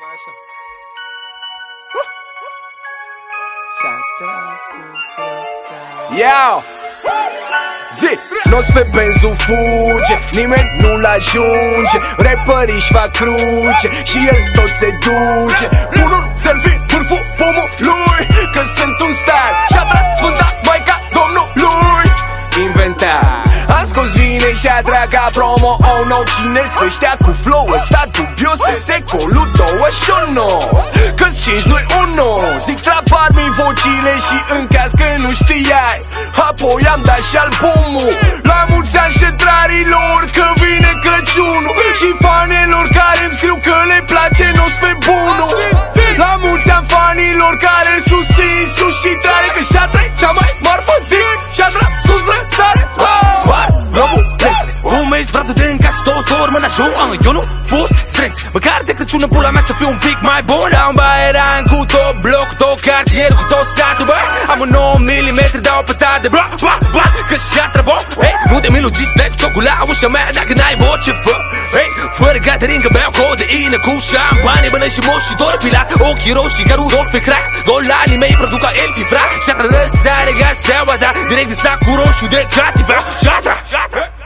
mai așa. Și-a tras sus răsare. Iau! Zi! Nu-ți fe benzul fuge Nimeni nu-l ajunge Rapperii își fac cruce Și el tot se duce Pun un selfie vârful pomului Că sunt un star Și-a tras sfânta Maica Domnului scos vine și a draga promo Oh no, cine să știa cu flow ăsta dubios Pe secolul 21 Că-s 5 nu 1 Zic trapar mi vocile și în caz că nu știai. Apoi am dat și albumul. La mulți ani șetrarilor Că vine Crăciunul. Și fanelor care îmi scriu că le place Nu-s fe bunul. La mulți ani fanilor care susțin sus și tare Că și-a cea mai marfă toți dorm în ajun uh, Eu nu fut stres Măcar de Crăciun în pula mea să fiu un pic mai bun. Am baieran cu tot bloc, tot cartier, cu tot satul Bă, am un 9 mm, dau pe de bla, bla, bla Că și-a trebă, hey, nu te milugi, stai cu ciocul la ușa mea Dacă n-ai voce, fă, hey, fără gateringă Beau codeină cu șampanie, bănă și moș și dor pilat. Ochii roșii ca Rudolf pe crack Golanii mei produc ca elfii, fra Și-a răsare ca steaua, da Direct de sac cu roșu de cativa. Și-a S-au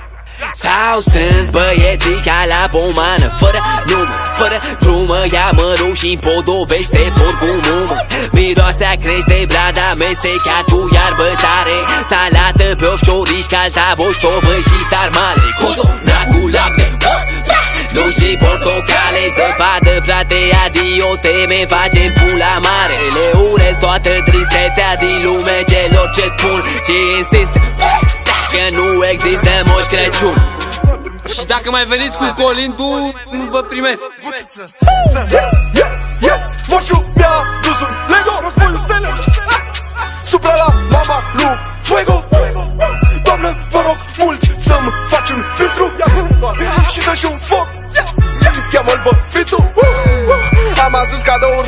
strâns băieții ca la pomană. Fără număr, fără drumă Ia mărul și împodobește pot cu mumă. Miroase a crește brada Mestecat cu iarbă tare. Salată pe ofcioriș, calta boș, tobă și sarmale. Cozonat cu lapte nu și portocale. Zăpadă frate, adio Teme facem pula mare. Le urez toată tristețea din lume Celor ce spun și insist. Că nu există moș Crăciun. Și dacă mai veniți cu colindu, nu vă primesc Yeah, yeah, yeah Moșu mi-a dus un Lego Războiul stele Supra la mama lui Fuego Doamnă, vă rog mult să-mi faci un filtru Și dă și un foc Cheamă-l bă, fitu am adus cadouri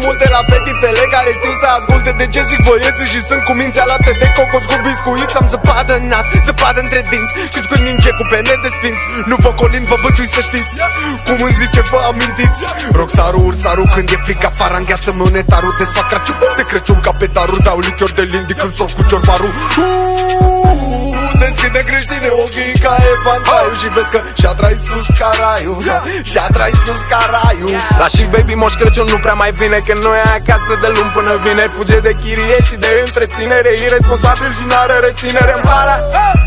multe la fetițele care știu să asculte de ce zic băieții Și sunt cu mințea lapte de cocos cu biscuiți Am zăpadă în nas, zăpadă între dinți Cuscut ninge cu pene de sfinț. Nu vă colin, vă bătui să știți Cum îmi zice, vă amintiți. Rockstarul, ursarul, când e frică afară Îngheață monetarul, desfac Crăciun De Crăciun ca pe tarul, dau lichior de lindi Când sor cu ciorbarul Uuuu, Deschide creștine ochii ca evantaiu Și vezi că și-a trai sus caraiul Și-a trai sus caraiul. La și baby moș Crăciun nu prea mai vine Că noi acasă de luni până vineri Fuge de chirie și de întreținere Irresponsabil și n-are reținere. În para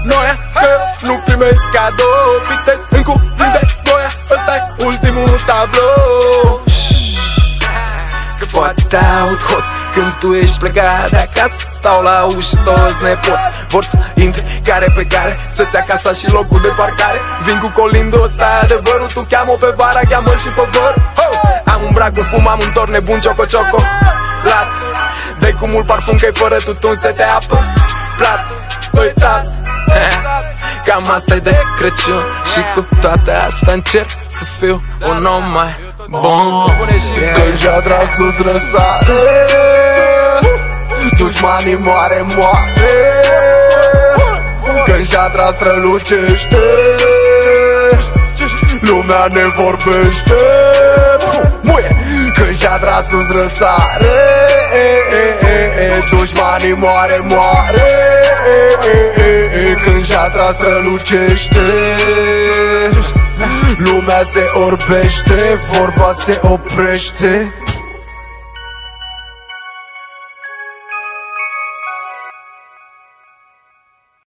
Noia că nu primesc cadou Pitez în cuvinte Noia ăsta e ultimul tablou Că poate aud hoț când tu ești plecat de acasă Stau la ușă toți nepoți. Vor să intre care pe care Să-ți acasă și locul de parcare. Vin cu colindul ăsta adevărul Tu cheamă pe vara, cheamă și pe văr. Am un brac cu fum, am un tor nebun cioco-cioco Lat Dai cu mult parfum că-i fără tutun se te apă. Plat Uitat Cam asta e de Crăciun. Și cu toate astea încerc să fiu un om mai bun. Spune și Când și-a tras sus răsare Dușmanii moare, moare. Când și-a tras strălucește Lumea ne vorbește. Muie. Când și-a tras sus răsare. Dușmanii moare, moare. Când și-a tras strălucește Lumea se orbește, vorba se oprește